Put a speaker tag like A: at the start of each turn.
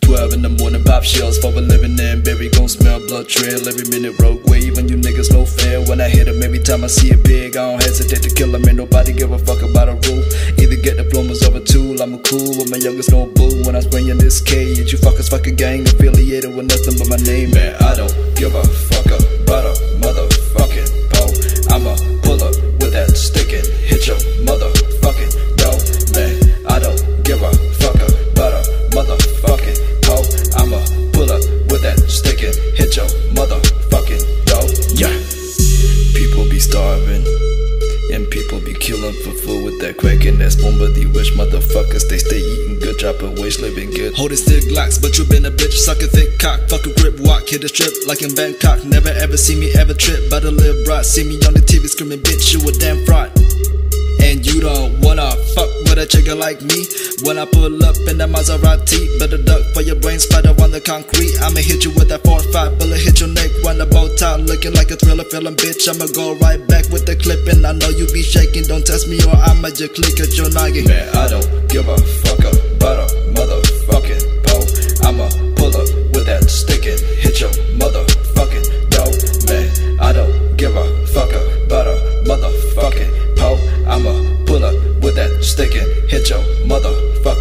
A: Twelve in the morning, pop shells for a living in. Baby, gon' smell blood trail every minute. Rogue wave, when you niggas no fair. When I hit him, every time I see a big, I don't hesitate to kill him. Ain't nobody give a fuck about a rule. Either get diplomas or a tool. I'm a cool with my youngest no boo. When I'm spraying this cage, you fuckers fuck a gang. With that spoon, but the wish motherfuckers they stay eating good, dropping waste, living good. Holding stick locks, but you been a bitch, sucking thick cock, fuck a grip, walk, hit a strip like in Bangkok. Never ever see me ever trip, but a live broad. See me on the TV screaming, bitch, you a damn fraud. A chicken like me. When I pull up in the Maserati Better duck for your brain spider on the concrete. I'ma hit you with that 4-5 bullet Hit your neck when the bow tie Looking like a thriller feeling bitch. I'ma go right back with the clip And I know you be shaking. Don't test me or I'ma just click at your noggin. Man, I don't give a fuck about a motherfucking a